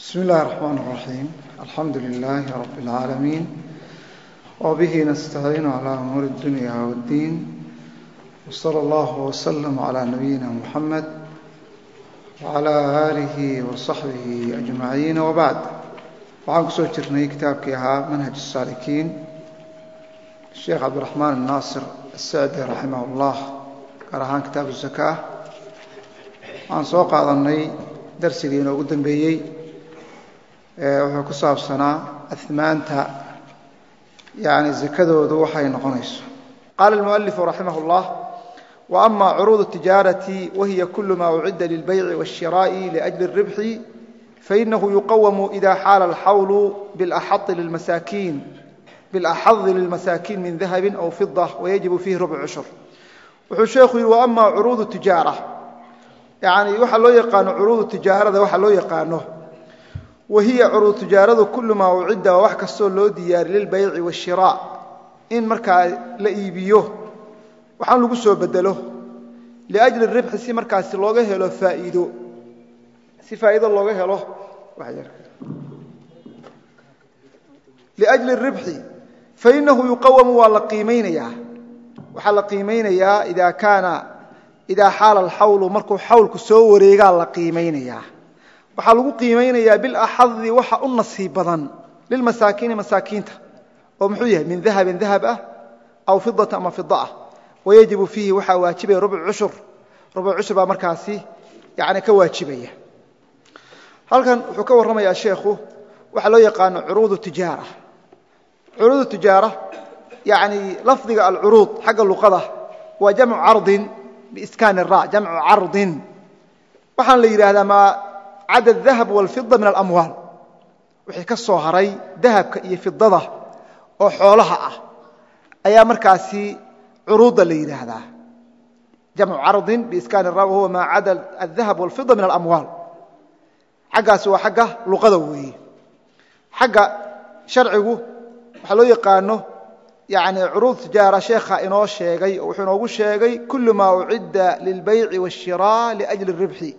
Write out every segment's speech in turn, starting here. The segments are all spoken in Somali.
بسم الله الرحمن الرحيم الحمد لله رب العالمين وبه نستعين على أمور الدنيا والدين وصلى الله وسلم على نبينا محمد وعلى آله وصحبه أجمعين وبعد waxaan kusoo jirnay kitaabkii ahaa manhaj الsaalikiin sheekh cabdiraxmaan الnaasir الsacdi raximah اllah gaar ahaan kitaabu zakaa waxaan soo qaadanay darsigii inoogu dambeeyey wuxuu ku saabsanaa ahmaanta yani zakadoodu waxay noqonayso qaala اlmualifu raximah اllah وأma curuud الtijaaraةi wahiya kul ma ucidda lilbayci والshiraaءi لأjli الribxi fainahu yuqawamu إida xaala اlxawlu biاlaxadi lilmasaakiin min dahabi aw fiضة wayajibu fiihi rubc cushur wuxuu sheekhu yihi وأma curuud tijaara yani waxaa loo yaqaano curuudu tijaarada waxaa loo yaqaano wahiya curuud tijaaradu kulu maa ucidda waa wax kastoo loo diyaari lilbayci waashiraac in markaa la iibiyo waxaan lagu soo bedelo. Liajli ribxi si markaasi looga helo faaiido. Si faa'iido looga helo liajli ribxi fainahu yuqawamu waa la qiimaynayaa. Waxaa la qiimaynayaa idaa kaana idaa xaala alxawlu markuu xawlku soo wareegaa la qiimaynayaa waxaa lagu qiimaynayaa bilaxadi waxa u nasiib badan lilmasaakiini masaakiinta oo muxuu yahay min dahabin dahab ah aw fidata ama fida ah. Wayajibu fiihi waxaa waajibaya rubc cushur. Rubc cushur baa markaasi yani ka waajibaya. Halkan wuxuu ka warramayaa sheekhu waxaa loo yaqaano curuud tijaara. Curuud tijaara yani lafdiga alcuruud xagga luqada waa jamcu cardin biskaan ra jamcu cardin. Waxaan la yidhaahdaa cada dahab walfida min alamwaal wixii ka soo haray dahabka iyo fidada oo xoolaha ah ayaa markaasi curuudda la yidhaahdaa jamcu cardin biiskaan ra wahuwa maa cada adahab walfida min alamwaal xaggaasi waa xagga luqada weeye xagga sharcigu waxaa loo yaqaano yani curuud tijaara sheekha inoo sheegay oo wuxuu inoogu sheegay kulu maa ucidda lilbayci waاshiraaء liأjli الribxi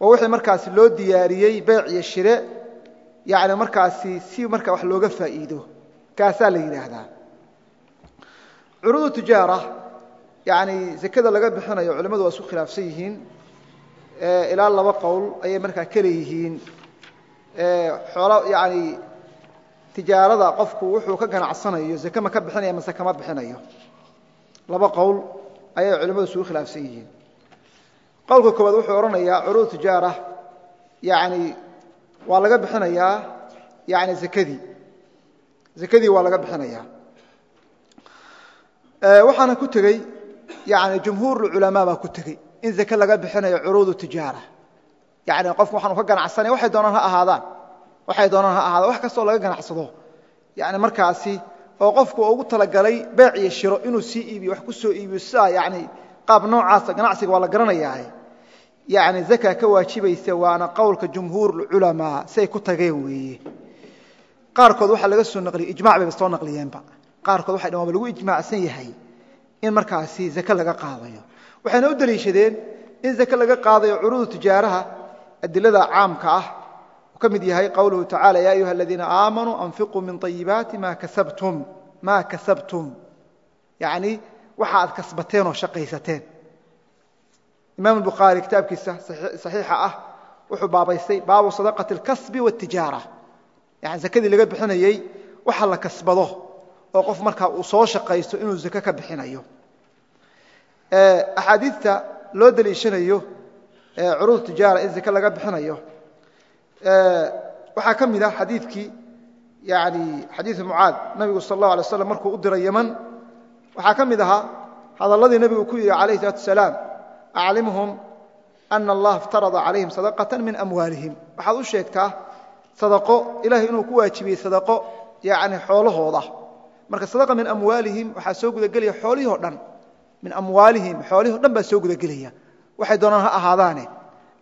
waa wixii markaasi loo diyaariyey beyc iyo shire yani markaasi si marka wax looga faa'iido. Kaasaa la yidhaahdaa. Curuud tijaara yani zakada laga bixinayo culimmadu waa isku khilaafsan yihiin ilaa laba qowl ayay markaa ka leeyihiin xoolo yani tijaarada qofku wuxuu ka ganacsanayo zake ma ka bixinaya mase kama bixinayo. Laba qowl ayay culimmadu isugu khilaafsan yihiin qowlka koowaad wuxuu odhanayaa curuud tijaara yani waa laga bixinayaa yani zakadii. Zakadii waa laga bixinayaa. Waxaana ku tegey yani jumhuur culamaa baa ku tegey in zake laga bixinayo curuud tijaara. Yani qofku waxaanu ka ganacsanaya waxay doonaan ha ahaadaan. Waxay doonaan ha ahaadaan. Wax kastoo laga ganacsado. Yani markaasi oo qofku ugu talagalay beec iyo shiro inuu sii iibiyo wax ku soo iibiyo sidaa yani qaab noocaasa ganacsiga waa la garanayaa. Yani zaka ka waajibaysa waana qowlka jumhuur culamaa siay ku tageen weeye. Qaarkood waxaa laga soo naqliyey ijmac bayba soo naqliyeenba qaarkood waxay dhan waaba lagu ijmaacsan yahay in markaasi zake laga qaadayo. Waxayna u deliishadeen in zake laga qaadayo curuudu tijaaraha adilada caamka ah. Uu ka mid yahay qowluhu tacala ya ayuha aladiina aamanuu anfiquu min ayibaati ma kasabtum yani waxa aad kasbateen oo shaqaysateen imaam bukhaari kitaabkiisa saxiixa ah wuxuu baabaystay baabu sadaqati اlkasbi wاtijaara yani zakadii laga bixinayey waxa la kasbado oo qof markaa uu soo shaqaysto inuu zake ka bixinayo axaadiidta loo deliishanayo curuud tijaara in zake laga bixinayo waxaa ka mid ah xadiikii yani xadiiu mucaad nabigu sal اllah alay slam markuu u diray yeman waxaa ka mid ahaa hadaladii nebigu ku yidhi alayh salaatu salaam aclimhum ana allah iftarada calayhim sadaqatan min amwaalihim. Waxaad u sheegtaa sadaqo ilahay inuu ku waajibiyey sadaqo yani xoolahooda. Marka sadaqa min amwaalihim waxaa soo gudagelaya xoolihii o dhan. Min amwaalihim xoolihii o dhan baa soo gudagelaya. Waxay doonaan ha ahaadaane.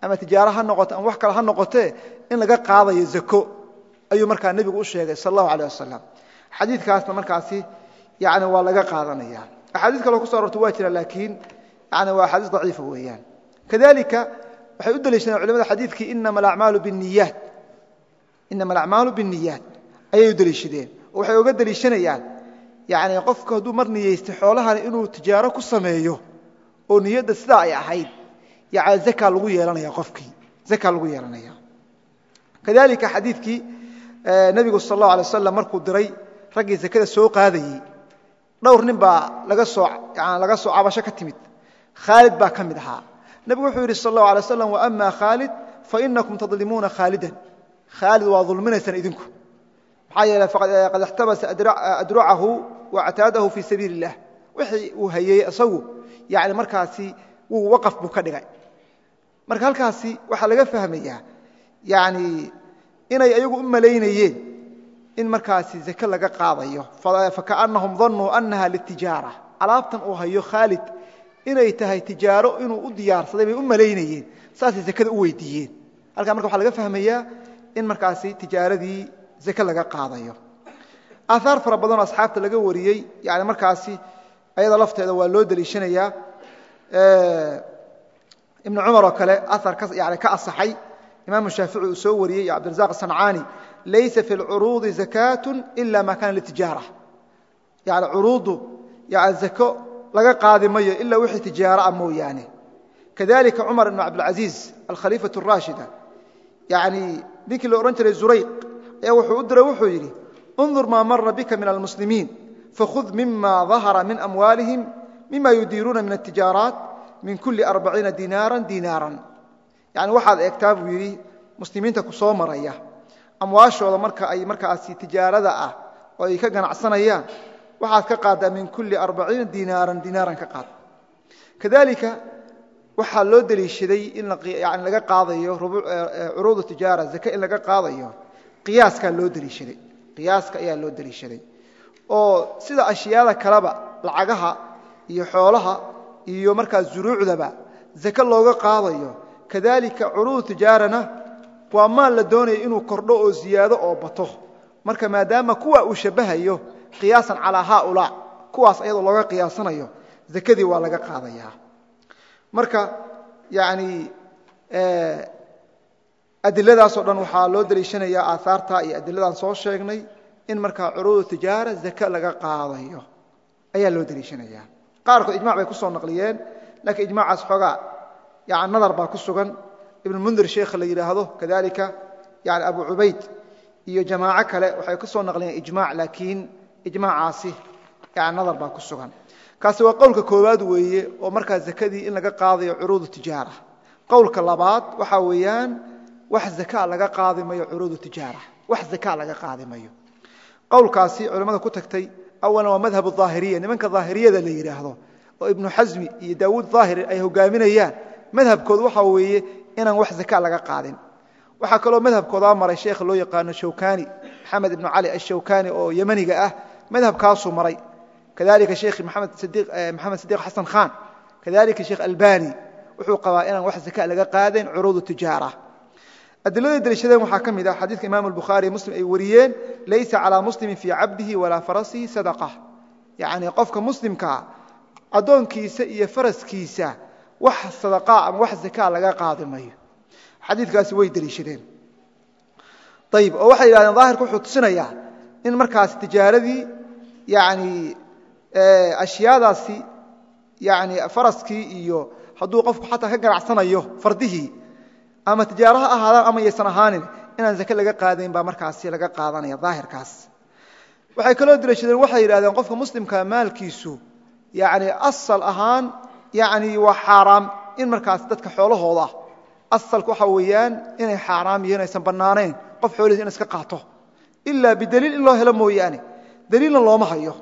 Ama tijaaro ha noqote ama wax kale ha noqotee in laga qaadayo zako ayuu markaa nebigu u sheegay sal allahu aleh wasalam xadiikaasna markaasi yani waa laga qaadanaya. Axaadiis kaloo kuso arorta waa jira laakiin yani waa axaadiis daciifa weeyaan. Kadalika waxay u deliishadeen culimada xadiidkii inama alacmaalu biاniyaat inama alacmaalu binniyaat. Ayay u deliishadeen oo waxay oga deliishanayaan yani qofku hadduu mar niyeystay xoolahan inuu tijaaro ku sameeyo oo niyadda sidaa ay ahayd yani zaka lagu yeelanaya qofkii zaka lagu yeelanaya. Kadalika xadiidkii nebigu sal allahu alay wasalam markuu diray raggii zakada soo qaadayey dhowr nin baa laga soo laga soo cabasho ka timid. Khaalid baa ka mid ahaa. Nebigu wuxuu yidhi sal allahu alay waslam waama khaalid fainakum tadlimuuna khaalidan khaalid waa dulminaysaan idinku. Maxaa yeele qad ixtabasa adrucahu wactaadahu fii sabiili اllah wixii uu hayey isagu yani markaasi wuu waqaf buu ka dhigay. Marka halkaasi waxaa laga fahmayaa yani inay ayagu u malaynayeen in markaasi zake laga qaadayo. Fakaأnahum danuu anaha litijaara alaabtan uu hayo khaalid inay tahay tijaaro inuu u diyaarsaday bay u malaynayeen. Saasay zakada u weydiiyeen. Halkaa marka waxaa laga fahmayaa in markaasi tijaaradii zake laga qaadayo. Aahaar fara badanoo asxaabta laga wariyey yani markaasi ayada lafteeda waa loo deliishanayaa ibn cumar oo kale aar yani ka asaxay. Imaamu shaafici uu soo wariyey iyo cabdirazaq sancaani laysa fi lcuruudi zakaatu ila ma kana litijaara yani curuuddu yani zako laga qaadi mayo ilaa wixii tijaara ah mooyaane kadalika cumar ibn cabdilcaziiz alkhaliifaة الraashida yani ninkii la odhan jiray zurayq ayaa wuxuu u diray wuxuu yidhi undur maa mara bika min almuslimiin fakhud mima dahara min amwaalihim mima yudiiruuna min atijaaraat min kuli arbaciina dinaaran dinaaran yani waxaad eegtaa buu yidhi muslimiinta ku soo maraya amwaashooda marka ay markaasi tijaarada ah oo ay ka ganacsanayaan waxaad ka qaaddaa min kuli arbaciina dinaaran dinaaran ka qaad. Kadalika waxaa loo deliishaday in yani laga qaadayo curuudu tijaara zake in laga qaadayo qiyaaskaa loo deliishaday. Qiyaaska ayaa loo deliishaday. Oo sida ashyaada kaleba lacagaha iyo xoolaha iyo markaa zuruucdaba zake looga qaadayo. Kadalika curuudu tijaarana waa maal la doonaya inuu kordho oo ziyaado oo bato. Marka maadaama kuwa uu shabahayo qiyaasan calaa haaulaa kuwaas ayadoo looga qiyaasanayo zakadii waa laga qaadayaa. Marka yani adiladaasoo dhan waxaa loo deliishanayaa aahaarta iyo adiladaan soo sheegnay in markaa curuudu tijaara zake laga qaadayo. Ayaa loo deliishanayaa qaarkood ijmac bay ku soo naqliyeen laakiin ijmacaas xoogaa nadar baa ku sugan ibn mundir sheekha la yidhaahdo kadalika yani abu cubayd iyo jamaaco kale waxay ku soo naqliyeen ijmac laakiin ijmaacaasi yani nadar baa ku sugan. Kaasi waa qowlka koowaad weeye oo markaa zakadii in laga qaadayo curuudu tijaara. Qowlka labaad waxaa weeyaan wax zaka laga qaadi mayo curuudu tijaara. Wax zaka laga qaadi mayo. Qowlkaasi culimmada ku tagtay awalan waa madhab aahiriya nimanka daahiriyada la yidhaahdo oo ibnu xasmi iyo daawuud daahiri ay hogaaminayaan. Madhabkoodu waxaa weeye inaan wax zaka laga qaadin. Waxaa kaloo madhabkoodaa maray sheekha loo yaqaano shawkani maxamed ibnu cali ashawkani oo yemaniga ah madhabkaasuu maray. Kadalika sheekh maxamed sidiq xasan khan. Kadalika sheekh albani wuxuu qabaa inaan wax zaka laga qaadayn curuudu tijaara. Adiladay daliishadeen waxaa ka mid ah xadiidka imam albukhaari muslim ay wariyeen laysa calaa muslimin fii cabdihi walaa farasihi sadaqa yacni qofka muslimkaa addoonkiisa iyo faraskiisa wax sadaqaa ama wax zakaa laga qaadi mayo. Xadiidkaasi way deliishadeen ayib oo waxay yidhahdeen daahirka wuxuu tusinayaa in markaas tijaaradii yani ashyaadaasi yani faraskii iyo hadduu qofku xataa ka ganacsanayo fardihii ama tijaaro ha ahaadaan ama yaysan ahaanin inaan zake laga qaadayn baa markaasi laga qaadanaya daahirkaas. Waxay kaloo deliishadeen waxay yidhahdeen qofka muslimka maalkiisu yani asal ahaan yani waa xaaraam in markaas dadka xoolahooda asalku waxa weeyaan inay xaaraam yihiin aysan bannaanayn qof xoolihiisa ina iska qaato. Ilaa bidaliil in loo helo mooyaane. Daliilna looma hayo.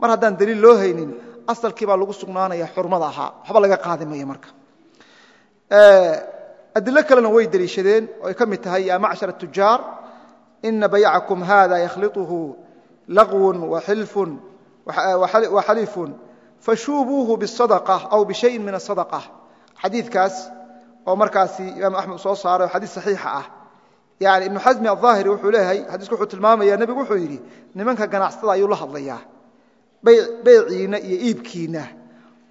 Mar haddaan daliil loo haynin asalkii baa lagu sugnaanaya xurmada ahaa. Waxba laga qaadi mayo marka. Adilo kalena way deliishadeen oo ay ka mid tahay yaa macshar atujaar ina baycakum haada yakhliطuhu laqwun waxilfun waxaliifun fashuubuuhu bالصadقة aw bishayin min الصadقة xadiidkaas oo markaasi imaam axmed soo saaray oo xadiis saxiixa ah yani ibnu xasmi aلظaahiri wuxuu leeyahay xadiisku wuxuu tilmaamaya nebigu wuxuu yidhi nimanka ganacsada ayuu la hadlayaa beyciinna iyo iibkiinna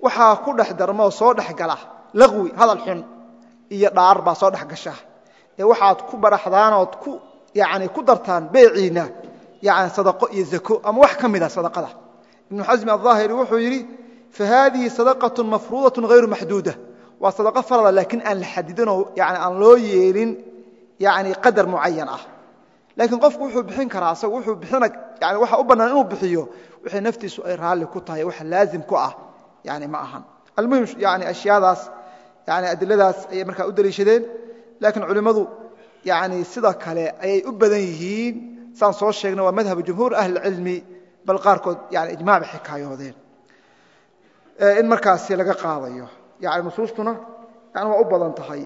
waxaa ku dhex darma oo soo dhex gala laqwi hadal xun iyo dhaar baa soo dhex gasha ee waxaad ku baraxdaan ood ku yani ku dartaan beeciina yani sadaqo iyo zako ama wax ka mida sadaqada ibnu xasmi aلظaahiri wuxuu yidhi fahadihi sadaqaة mafruudaة غayru maxduuda waa sadaqo farada laakiin aan la xadidinoo yani aan loo yeelin yani qadar mucayan ah laakiin qofku wuxuu bixin karaa asagu wuxuu bixina yani waxa u bannaan inuu bixiyo wixii naftiisu ay raalli ku tahay waxa laazim ku ah yani ma ahan almuhim yani ashyaadaas yani adiladaas ayay markaa u daliishadeen laakiin culimmadu yani sida kale ayay u badan yihiin saan soo sheegna waa madhabu jumhuur ahli cilmi bal qaarkood yani ijmac bay xikaayoodeen in markaasi laga qaadayo. Yani nusuustuna yani waa u badan tahay.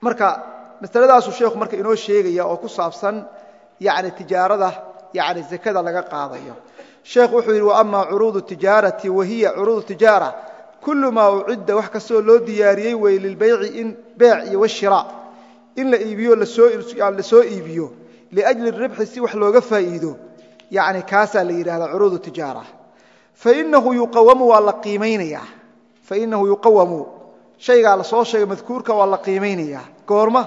Marka masaladaasuu sheekhu marka inoo sheegaya oo ku saabsan yani tijaarada yani zakada laga qaadayo. Sheekhu wuxuu yidhi waama curuudu tijaarati wahiya curuudu tijaara. Kulu maa ucidda wax kastoo loo diyaariyey wey lilbayci in beec iyo washira in la iibiyo la soo iibiyo. Liajli ribxi si wax looga faa'iido. Yani kaasaa la yidhahdaa curuudu tijaara fainahu yuqawamu waa la qiimaynayaa fainahu yuqawamu. Shaygaa la soo sheegay madkuurka waa la qiimaynayaa goorma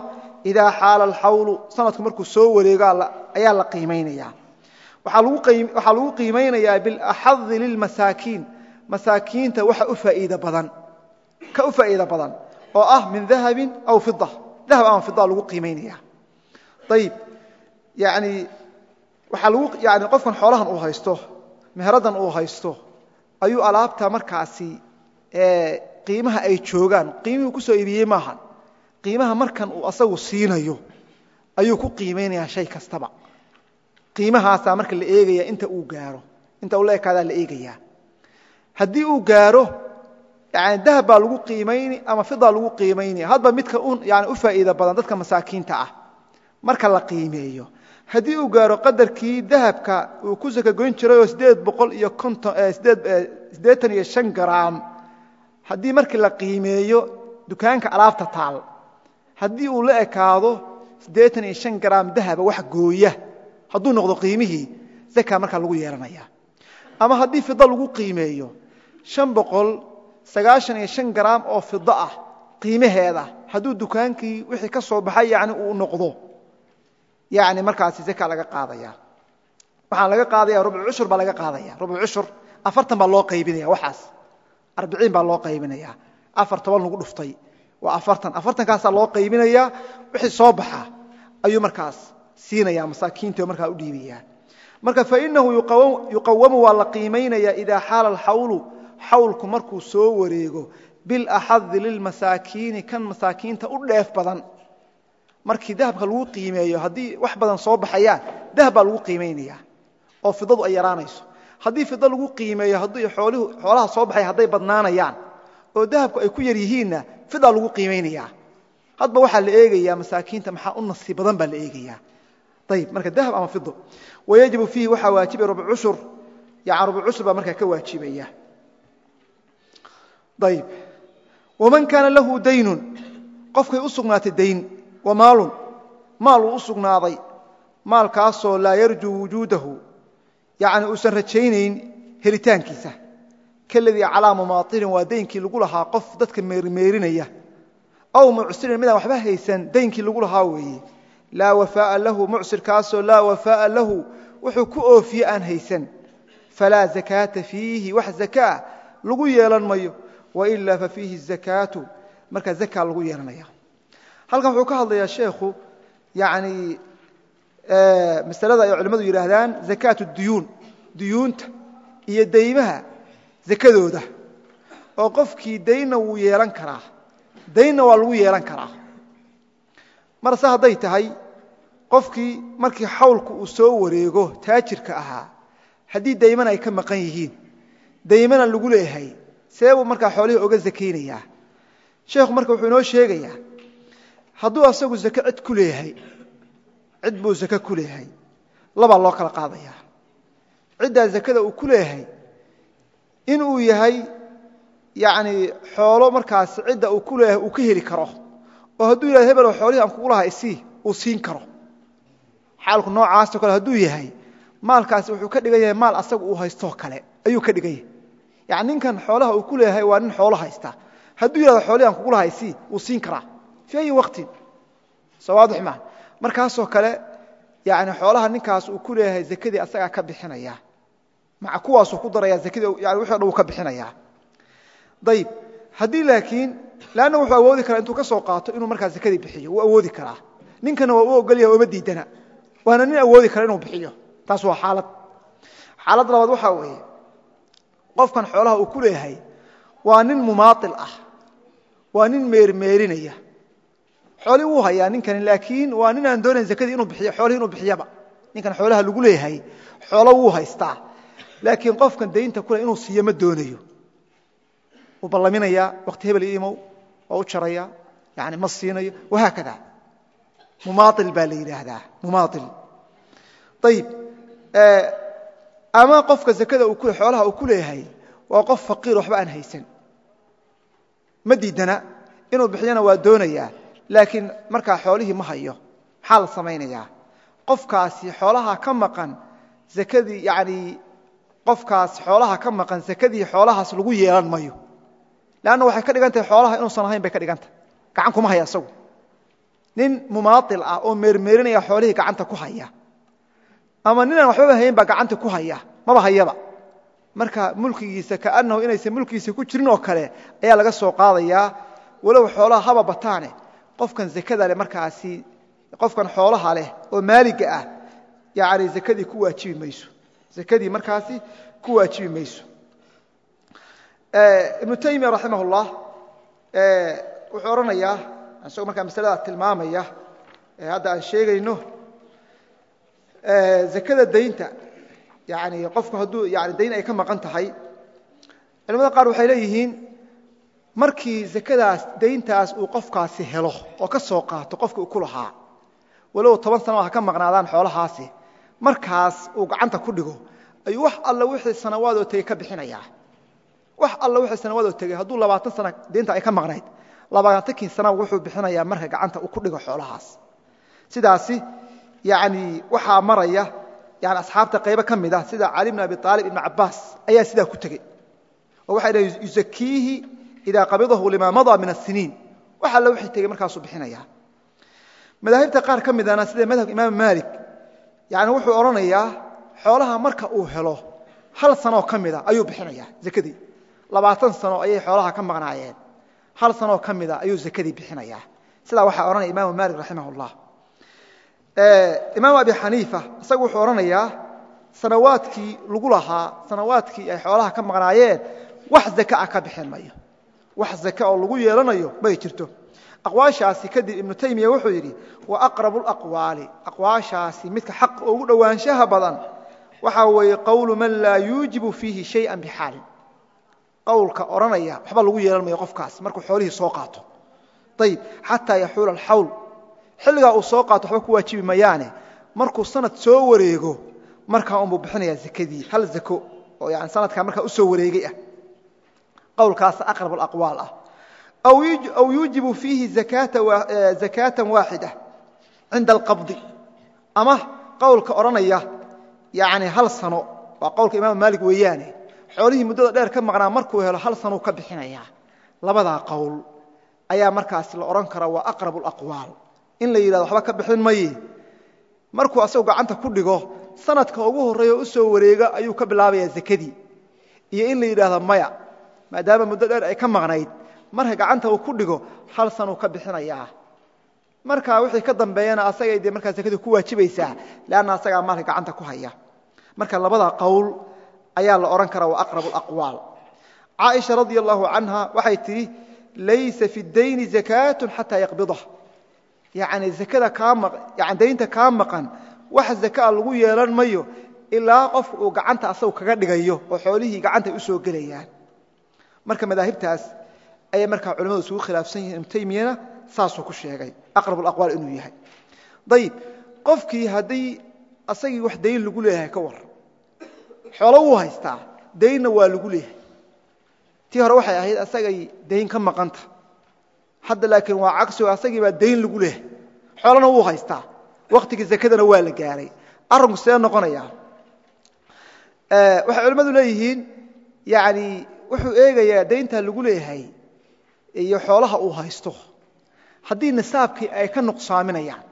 idaa xaala alxawlu sanadku markuu soo wareego ayaa la qiimaynaya waxaa lagu qiimaynayaa bilaxadi lilmasaakiin masaakiinta waxa u faaiid badan. Ka u faa'iida badan. Oo ah min dahabin aw fida dahab ama fida lagu qiimaynaya ayib yani waxaa lagu yani qofkan xoolahan uu haysto meheradan uu haysto ayuu alaabta markaasi qiimaha ay joogaan qiimihuu ku soo iibiyey maahan. Qiimaha markan uu asagu siinayo ayuu ku qiimaynayaa shay kastaba. Qiimahaasaa marka la eegaya inta uu gaaro inta uu la ekaadaa la eegayaa haddii uu gaaro yani dahab baa lagu qiimayni ama fidaa lagu qiimayni. Hadba midka yani u faa'iida badan dadka masaakiinta ah. Marka la qiimeeyo haddii uu gaaro qadarkii dahabka uu ku sakagoyn jiray oo sideed boqol iyo siddeetan iyo shan garaam haddii markii la qiimeeyo dukaanka alaabta taal haddii uu la ekaado siddeetan iyo shan garaam dahaba wax gooya hadduu noqdo qiimihii zaka markaa lagu yeelanaya. Ama haddii fida lagu qiimeeyo shan boqol sagaashan iyo shan garaam oo fido ah qiimaheeda hadduu dukaankii wixii ka soo baxay yani uu noqdo yani markaasi zaka laga qaadaya. Waxaa laga qaadaya rubcu cushur baa laga qaadaya. Rubcu cushur afartan baa loo qaybinaya waxaas. Arbiciin baa loo qaybinaya afar toban lagu dhuftay. Waa afartan. Afartankaasaa loo qaybinaya wixii soo baxa ayuu markaas siinaya masaakiinti oo markaa u dhiibaya marka fainahu yuqawamu waa la qiimaynaya idaa xaala alxawlu xawlku markuu soo wareego bilaxadi lilmasaakiini kan masaakiinta u dheef badan markii dahabka lagu qiimeeyo haddii wax badan soo baxayaan dahab baa lagu qiimaynaya oo fidadu ay yaraanayso. Haddii fida lagu qiimeeyo haddii xoolaha soo baxay hadday badnaanayaan oo dahabku ay ku yar yihiinna fidaa lagu qiimaynaya hadba waxaa la eegaya masaakiinta maxaa u nasiib badan baa la eegaya ayib marka dahab ama fido wayajibu fiihi waxaa waajibaya rubc cushur yani rubc cushur baa markaa ka waajibaya. Ayib waman kaana lahu daynun qofkay u sugnaatay dayn wa maalun maal uu u sugnaaday maalkaasoo laa yarjuu wujuudahu yani uusan rajaynayn helitaankiisa. Kaladii calaa mumaailin waa daynkii lagu lahaa qof dadka meerimeerinaya aw mucsirin midaan waxba haysan daynkii lagu lahaa weeye. Laa wafaaa lahu mucsirkaasoo laa wafaaa lahu wuxuu ku oofiye aan haysan. Falaa zakaata fiihi wax zakaa lagu yeelan mayo wailaa fa fiihi zakaatu markaa zakaa lagu yeelanaya halkan wuxuu ka hadlayaa sheekhu yani masalada ay culimmadu yidhaahdaan zakaatu duyuun duyuunta iyo daymaha zakadooda oo qofkii daynna wuu yeelan karaa daynna waa lagu yeelan karaa. Marse hadday tahay qofkii markii xawlku uu soo wareego taajirka ahaa haddii dayman ay ka maqan yihiin daymana lagu leeyahay see buu markaa xoolihii oga zakaynayaa. Sheekhu marka wuxuu inoo sheegayaa hadduu asagu zake cid ku leeyahay cid buu zake ku leeyahay. Labaa loo kala qaadayaa ciddaa zakada uu ku leeyahay inuu yahay yani xoolo markaas cidda uu ku leeyahay uu ka heli karo. Oo hadduu yihahdo hebelo xoolihii aan kugu lahaa isii uu siin karo. Xaalku noocaasoo kale hadduu yahay maalkaasi wuxuu ka dhigan yahay maal asaga uu haystoo kale ayuu ka dhigan yahay. Yani ninkan xoolaha uu ku leeyahay waa nin xoolo haysta. Hadduu yihahdo xoolihii aan kugu lahaa isii wuu siin karaa fii ayi waqtin soo waadix maa markaasoo kale yani xoolaha ninkaas uu ku leeyahay zakadii asagaa ka bixinaya maca kuwaasuu ku daraya zakadii yani wixi o dhan uu ka bixinaya ayib haddii laakiin leanna wuxuu awoodi karaa intuu ka soo qaato inuu markaa zakadii bixiyo wuu awoodi karaa ninkana waa u ogol yahay ooma diidana waana nin awoodi kara inuu bixiyo taas waa xaalad xaalad labaad waxaa weeye qofkan xoolaha uu ku leeyahay waa nin mumaail ah waa nin meermeerinaya xoolii wuu hayaa ninkani laakiin waa nin aan doonayn zakadii inuu bixiyo xoolihii inuu bixiyaba. Ninkan xoolaha lagu leeyahay xoolo wuu haystaa. Laakiin qofkan daynta kule inuu siiyo ma doonayo. Wuu ballaminayaa wakti hebel imow waa u jaraya yani ma siinayo. Wahaakada mumaail baa la yidhaahdaa mumaail ayib ama qofka zakada xoolaha uu ku leeyahay waa qof faqiir waxba aan haysan. Ma diidana inuu bixiyana waa doonayaa laakiin markaa xoolihii ma hayo maxaa la samaynayaa qofkaasi xoolaha ka maqan akadii yani qofkaas xoolaha ka maqan zakadii xoolahaas lagu yeelan mayo. Leanna waxay ka dhigan xoolaha inuusan ahayn bay ka dhigan tahay. Gacan kuma haya isagu nin mumaail ah oo meermeerinaya xoolihii gacanta ku haya. Ama ninaan waxbaba hayn baa gacanta ku haya. Maba hayaba. Marka mulkigiisa kaanahu inaysan mulkigiisa ku jirin oo kale ayaa laga soo qaadayaa. Walow xoolaha haba bataane qofkan zakada leh markaasi qofkan xoolaha leh oo maaliga ah yani zakadii ku waajibi mayso. Zakadii markaasi ku waajibi mayso. Ibnu taymiya raximah اllah wuxuu odhanayaa isagoo markaa masalada tilmaamaya hadda aan sheegayno zakada daynta yani qofku hadduu yani dayn ay ka maqan tahay culamada qaar waxay leeyihiin markii zakadaas dayntaas uu qofkaasi helo oo ka soo qaato qofkii uu ku lahaa walow toban sano ha ka maqnaadaan xoolahaasi markaas uu gacanta ku dhigo ayuu wax alla wixii sanawaadoo tegey ka bixinayaa. Wax alla wixii sanawaadoo tegey hadduu labaatan sana daynta ay ka maqnayd labaatankii sana wuxuu bixinayaa marka gacanta uu ku dhigo xoolahaas. Sidaasi yani waxaa maraya yani asxaabta qaybo ka mid ah sida cali bn abi aalib ibn cabaas ayaa sidaa ku tegey. Oo waxay dhaheen yusakiihi idaa qabidahu lima madaa min asiniin wax alla wixii tegey markaasuu bixinaya madaahibta qaar ka midana sida madhabka imaam maalik yani wuxuu odhanayaa xoolaha marka uu helo hal sanoo ka mida ayuu bixinaya zakadii labaatan sano ayay xoolaha ka maqnaayeen hal sanoo ka mida ayuu zakadii bixinaya sidaa waxaa odhanaya imaamu maalik raximah اllah imaam abi xaniifa isagu wuxuu odhanayaa sanawaadkii lagu lahaa sanawaadkii ay xoolaha ka maqnaayeen wax zaka ah ka bixin mayo wax zaka oo lagu yeelanayo may jirto. Aqwaashaasi kadib ibnu taymiya wuxuu yidhi wa aqrabu laqwaali aqwaashaasi midka xaq ugu dhowaanshaha badan waxaa weeye qowlu man laa yuujibu fiihi shayan bixaalin qowlka odhanaya waxba lagu yeelan mayo qofkaas markuu xoolihii soo qaato. Ayib xataa yaxuula alxawl. Xilligaa uu soo qaato waxba ku waajibi mayaane. Markuu sanad soo wareego markaa unbuu bixinayaa zakadii hal zako oo yani sanadkaa markaa u soo wareegay ah qowlkaas aqrab alaqwaal ah. Aw yuujibu fiihi zakaatan waaxida cinda alqabdi. Ama qowlka odhanaya yani hal sano waa qowlka imaam maalik weeyaane xoolihii muddada dheer ka maqnaa markuu helo hal sanuu ka bixinayaa labadaa qowl ayaa markaas la odhan karaa waa aqrab alaqwaal. In la yidhahdo waxba ka bixin maye. Markuu asagoo gacanta ku dhigo sanadka ugu horreeya o u soo wareega ayuu ka bilaabayaa maadaama muddo dheer ay ka maqnayd marka gacanta uu ku dhigo hal sanuu ka bixinayaa. Marka wixii ka dambeeyana asagay dee markaa zakadii ku waajibaysaa leanna asagaa maalka gacanta ku haya. Marka labada qowl ayaa la odhan karaa waa aqrabu alaqwaal caaisha radia allahu canha waxay tidhi laysa fi dayni zakaatun xataa yaqbidah. Yani akada kaa daynta kaa maqan wax zakaa lagu yeelan mayo ilaa qofka uu gacanta asagu kaga dhigayo oo xoolihii gacanta u soo gelayaan marka madaahibtaas ayay markaa culamadu isugu khilaafsan yihiin ibnu taymiyana saasuu ku sheegay aqrab alaqwaal inuu yahay. Ayib qofkii haddii asagii wax dayn lagu leeyahay ka war xoolo wuu haystaa daynna waa lagu leeyahay. Tii hore waxay ahayd asagay dayn ka maqanta. Hadda laakiin waa cagsigo asagii baa dayn lagu leehay xoolana wuu haystaa. Waktigii zakadana waa la gaaray. Arrinku see noqonaya waxay culimmadu leeyihiin yani wuxuu eegayaa dayntaa lagu leeyahay iyo xoolaha uu haysto. Haddii nisaabkii ay ka nuqsaaminayaan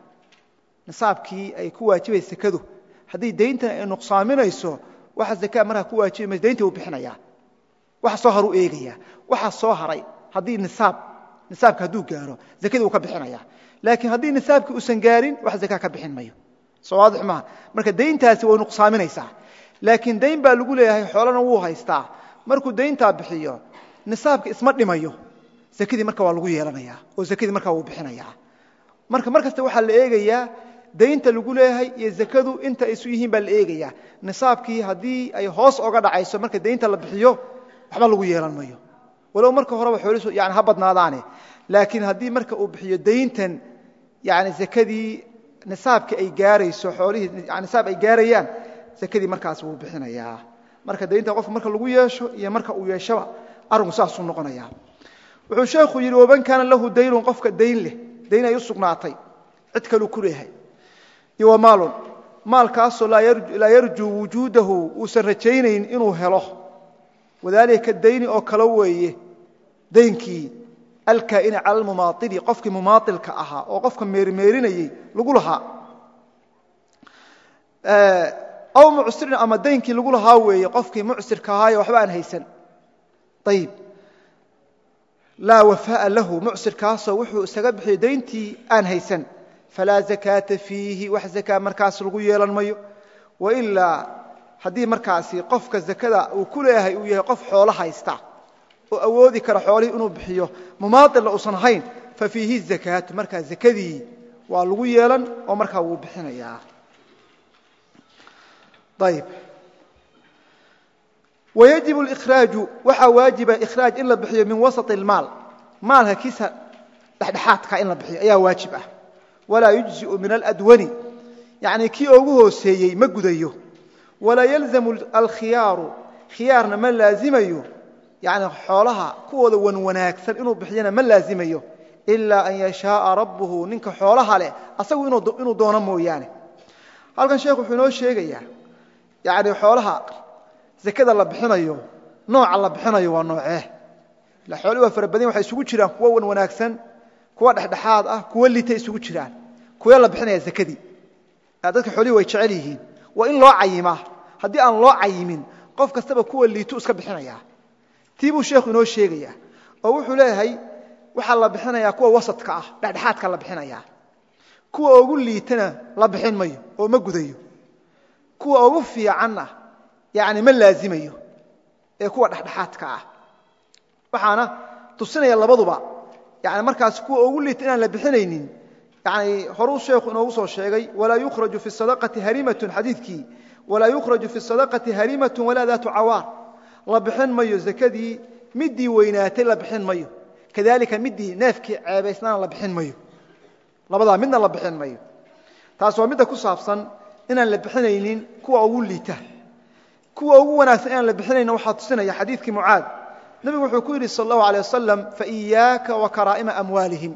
nisaabkii ay ku waajibaysa sekadu haddii dayntan ay nuqsaaminayso waxa zakaa markaa ku waajibi mayso uu bixinayaa waxa soo haru eegaya waxa soo haray. Haddii nisaab nisaabka hadduu gaaro zakadii wuu ka bixinaya. Laakiin haddii nisaabkii uusan gaarin wax zakaa ka bixin mayo. Soo waadix maaha. Marka dayntaasi way nuqsaaminaysaa. Laakiin dayn baa lagu leeyahay xoolana wuu haystaa markuu dayntaa bixiyo nisaabka isma dhimayo. Zakadii marka waa lagu yeelanaya oo zakadii markaa wuu bixinayaa. Marka mar kasta waxaa la eegayaa daynta lagu leeyahay iyo zakadu inta isu yihiin baa la eegayaa. Nisaabkii haddii ay hoos oga dhacayso marka daynta la bixiyo waxba lagu yeelan mayo walow marka horeba xoolihiisu yani ha badnaadaane. Laakiin haddii marka uu bixiyo dayntan yani zakadii nisaabkii ay gaarayso xoolihii nisaab ay gaarayaan zakadii markaas wuu bixinayaa marka daynta qofka marka lagu yeesho iyo marka uu yeeshaba arrinku saasuu noqonaya wuxuu sheekhu yidhi waman kaana lahu daynun qofka dayn leh dayn ay u sugnaatay cid kaluu ku leeyahay iyo wa maalun maalkaasoo laa yarjuu wujuudahu uusan rajaynayn inuu helo. Wadaalika dayni oo kale weeye daynkii alkaa'ini cala almumaaili qofkii mumaailka ahaa oo qofka meerimeerinayey lagu lahaa aw mucsirin ama daynkii lagu lahaa weeye qofkii mucsirka ahaayo waxba aan haysan. Ayib laa wafaaa lahu mucsirkaasoo wuxuu isaga bixiyo dayntii aan haysan. Falaa zakaata fiihi wax zakaa markaas lagu yeelan mayo. Wailaa haddii markaasi qofka zakada uu ku leeyahay uu yahay qof xoolo haysta oo awoodi kara xoolihii inuu bixiyo mumaailna uusan fa fiihi zakaatu markaa zakadii waa lagu yeelan oo markaa wuu bixinayaa ayb wayajib اlإkhraaju waxaa waajiba ikhraaj in la bixiyo min wasaط اlmaal maalka kiisa dhexdhexaadka in la bixiyo ayaa waajib ah walaa yujziءu min aladwani yani kii ugu hooseeyey ma gudayo walaa yalzamu alkhiyaaru khiyaarna ma laazimayo yani xoolaha kuwooda wan wanaagsan inuu bixiyana ma laazimayo ilaa an yashaaa rabbuhu ninka xoolaha leh asagu inuu doono mooyaane halkan sheekh wuxuu inoo sheegayaa yani xoolaha zakada la bixinayo nooca la bixinayo waa noocee ila xoolihi waa fara badanya waxay isugu jiraan kuwo wan wanaagsan kuwa dhexdhexaad ah kuwo lita isugu jiraan kuwee la bixinaya zakadii dadka xoolihii way jecel yihiin. Waa in loo cayimaa haddii aan loo cayimin qof kastaba kuwa liitu iska bixinaya. Tii buu sheekhu inoo sheegaya. Oo wuxuu leeyahay waxaa la bixinayaa kuwa wasadka ah dhexdhexaadka la bixinaya. Kuwa ugu liitana la bixin mayo oo ma gudayo kuwa ugu fiicanna yani ma laazimayo ee kuwa dhexdhexaadka ah. Waxaana tusinaya labaduba yani markaas kuwa ugu liita inaan la bixinaynin yani horuu sheekhu inoogu soo sheegay walaa yukhraju fi sadaqati harimatun xadiidkii walaa yukhraju fi sadaqati harimatun walaa daatu cawaar la bixin mayo zakadii midii weynaatay la bixin mayo. Kadalika midii neefkii ceebaysnaana la bixin mayo. Labadaa midna la bixin mayo. Taas waa midda ku saabsan inaan la bixinaynin kuwa ugu liita. Kuwa ugu wanaagsan inaan la bixinaynin waxaa tusinaya xadiidkii mucaad. Nebigu wuxuu ku yidhi sal allahu alay wasalam faiyaaka wa karaa'ima amwaalihim.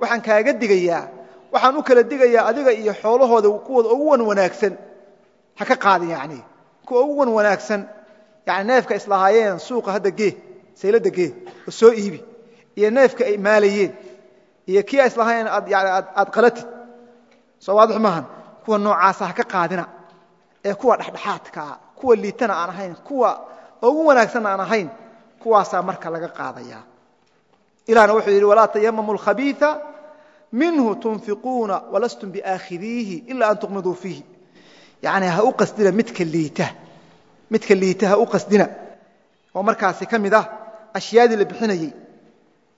Waxaan kaaga digayaa waxaan u kala digayaa adiga iyo xoolahooda kuwooda ugu wan wanaagsan. Ha ka qaadin yani kuwa ugu wan wanaagsan. Yani neefka islahaayeen suuqa hadda gee saylada gee oo soo iibi. Iyo neefka ay maalayeen. Iyo kii islahaayeen aad qalatid. Soo waadix maahan kuwa noocaasa ha ka qaadina ee kuwa dhexdhexaadkaa kuwa liitana aan ahayn kuwa ugu wanaagsanna aan ahayn kuwaasaa marka laga qaadaya. Ilahna wuxuu yidhi walaa tayamamu alkhabiia minhu tunfiquuna walastum biaakhidiihi ila an tuqmiduu fiihi. Yani ha u qasdina midka liita midka liita ha u qasdina. Oo markaasi ka mid ah ashyaadii la bixinayey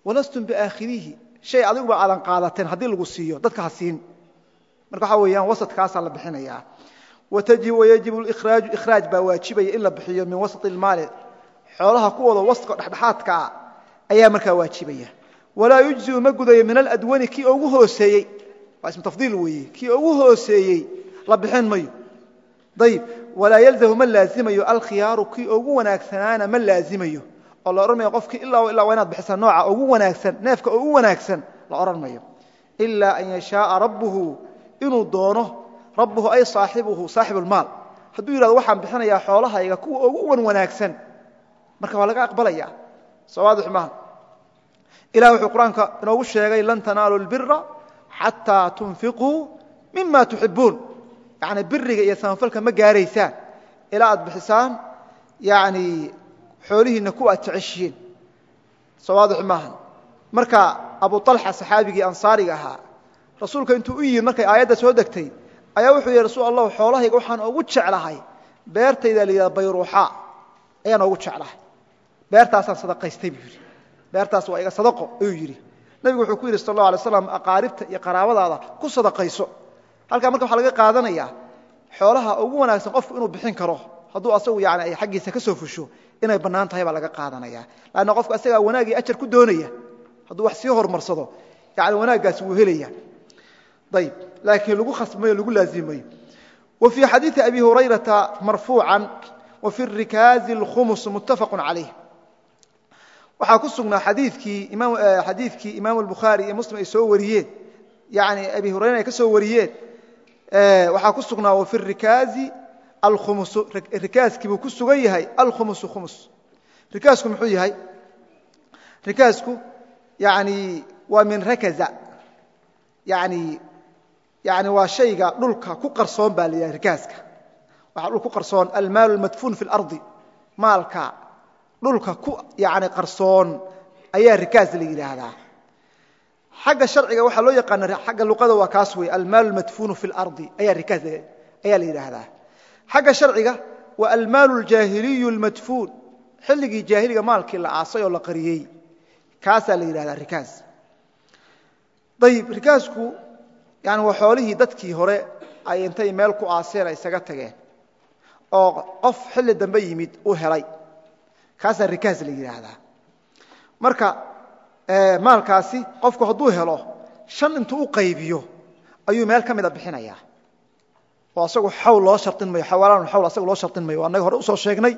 walastum biaakhidiihi shay adiguba aadan qaadateen haddii lagu siiyo dadka ha siin marka waxa weeyaan wasadkaasaa la bixinayaa. Wayajib ikhraaju ikhraaj baa waajibaya in la bixiyo min wasat ilmaali xoolaha kuwooda waska dhexdhexaadkaa ayaa markaa waajibaya. Walaa yujziu ma gudayo min aladwani kii ugu hooseeyey. Waa ismu tafdiil weeye. Kii ugu hooseeyey la bixin mayo. Ayib walaa yalzamu ma laazimayo. Alkhiyaaru kii ugu wanaagsanaana ma laazimayo. Oo la odhan mayo qofkii ilaa ilaa waa inaad bixisa nooca ugu wanaagsan neefka ugu wanaagsan la odhan mayo ilaa an yashaaa rabbuhu inuu doono rabbuhu ay saaxibuhu saaxib اlmaal hadduu yidhahdo waxaan bixinayaa xoolahayga kuwa ugu wan wanaagsan. Marka waa laga aqbalaya soo waadix maaha ilah wuxuu qur'aanka inoogu sheegay lan tanaalu اlbira xataa tunfiquu mima tuxibuun yani biriga iyo samafalka ma gaaraysaan. Ilaa aad bixisaan yani xoolihiinna kuwa aad jeceshihiin. Soo waadix maaha marka abu alxa saxaabigii ansaariga ahaa rasuulka intuu u yimid markay aayadda soo degtay ayaa wuxuu yihi rasuul allahu xoolahayga waxaan ugu jeclahay beertayda la yidhahda bayruuxa. Ayaan ugu jeclahay. Beertaasaan sadaqaystay buu yidhi. Beertaas waa iga sadaqo ayuu yidhi. Nabigu wuxuu ku yidhi sal allau alay slam aqaaribta iyo qaraabadaada ku sadaqayso. Halkaa marka waxaa laga qaadanayaa xoolaha ugu wanaagsan qofku inuu bixin karo hadduu asagu yani ay xaggiisa ka soo fusho inay bannaan tahay baa laga qaadanaya lanna qofku asagaa wanaag iyo ajar ku doonaya hadduu wax sii horumarsado yani wanaaggaasi wuu helaya ayb laakiin lagu khasmayo lagu laazimayo wa fii xadiidi abi hurayrata marfuucan wa fi rikaazi اlkhumus waxaa ku sugnaa xadiidkii imaam albukhaari iyo muslim ay soo wariyeen. Yani abi hurayra ay ka soo wariyeen. Waxaa ku sugnaa wa fi rikaazi alkhumusu rikaaskii buu ku sugan yahay alkhumusu khumus. Rikaasku muxuu yahay? Rikaasku yani waa min rakaza. Yani yani waa shayga dhulka ku qarsoon baa la yidhaha rikaaska waxaa dhul ku qarsoon almaalu almadfuun fi اlardi maalka dhulka ku yani qarsoon ayaa rikaas la yidhaahdaa xagga sharciga waxaa loo yaqaana xagga luqada waa kaas wey almaal اlmadfuunu fi اlardi ayaa rikaas ayaa la yidhaahdaa xagga sharciga waa almaalu اljaahiliyu اlmadfuun xilligii jaahiliga maalkii la aasay oo la qariyey kaasaa la yidhahdaa rikaas ayib rikaasku yani waa xoolihii dadkii hore ay intay meel ku aaseen ay isaga tageen. Oo qof xilli dambe yimid u helay. Kaasaa rikaas la yidhaahdaa marka maalkaasi qofku hadduu helo shan intuu u qaybiyo ayuu meel ka mida bixinayaa. Oo asagu xawl loo sharin mayo xawaalaan xawl asaga loo sharin mayo. Annaga hore u soo sheegnay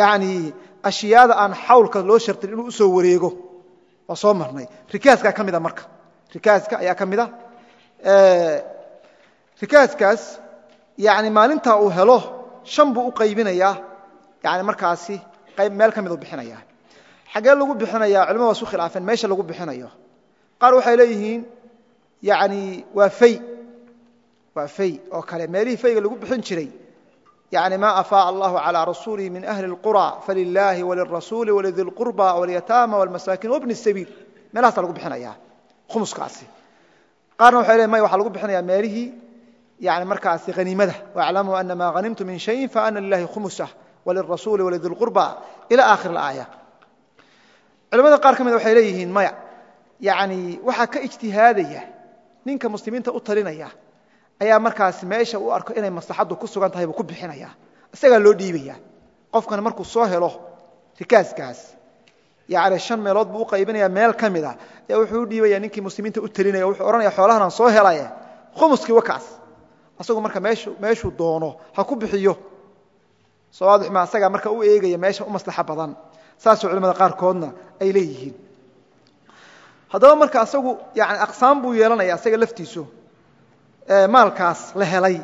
yani ashyaada aan xawlka loo shartin inuu u soo wareego. Waa soo marnay. Rikaaskaa ka mida marka. Rikaaska ayaa ka mida rikaaskaas yani maalintaa uu helo shan buu u qaybinayaa yani markaasi qayb meel ka miduu bixinaya xaggee lagu bixinaya culimada waa isu khilaafeen meesha lagu bixinayo qaar waxay leeyihiin yani waa fay waa fay oo kale meelihii fayga lagu bixin jiray yani ma afaaء allahu calى rasuulihi min ahli اlqurى falilaahi walirasuuli walidi اlqurba walyataama wاlmasaakin wabni الsabiil meelahaasa lagu bixinaya khumuskaasi qaarna waxay leeyn may waxaa lagu bixinayaa meelihii yani markaasi haniimada waaclamuu ana maa hanimtu min shayin faana lilahi khumusah walirasuuli walidilqurba ila aakhir aaya culamada qaar ka mida ah waxay leeyihiin maya yani waxaa ka ijtihaadaya ninka muslimiinta u talinaya ayaa markaasi meesha u arko inay maslaxaddu ku sugan tahay buu ku bixinaya isagaa loo dhiibaya qofkana markuu soo helo rikaaskaas yani shan meelood buu u qaybinaya meel ka mida ayaa wuxuu u dhiibaya ninkii muslimiinta u talinaya wuxuu odhanaya xoolahan aan soo helaye. Khumuskii wakaas. Asagu marka meeshuu doono ha ku bixiyo. Soo waadix ma asagaa marka u eegaya meesha u maslaxa badan saasoo culamada qaarkoodna ay leeyihiin. Haddaba marka asagu yani aqsaam buu yeelanaya asaga laftiisu. Maalkaas la helay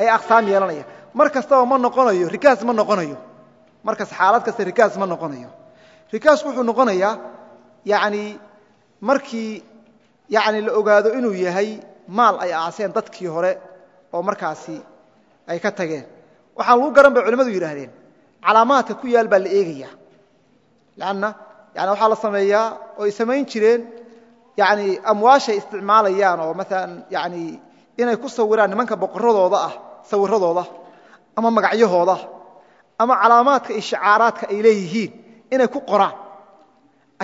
ayaa aqsaam yeelanaya. Mar kastaba ma noqonayo rikaas ma noqonayo. Markas xaalad kasta rikaas ma noqonayo rikaasku wuxuu noqonayaa yani markii yani la ogaado inuu yahay maal ay aaseen dadkii hore oo markaasi ay ka tageen. Waxaan lagu garan bay culimmadu yidhaahdeen calaamaadka ku yaal baa la eegaya. Lanna yani waxaa la sameeyaa oo ay samayn jireen yani amwaashay isticmaalayaan oo maalan yani inay ku sawiraan nimanka boqoradooda ah sawiradooda ama magacyahooda ama calaamaadka iyo shicaaraadka ay leeyihiin inay ku qoraan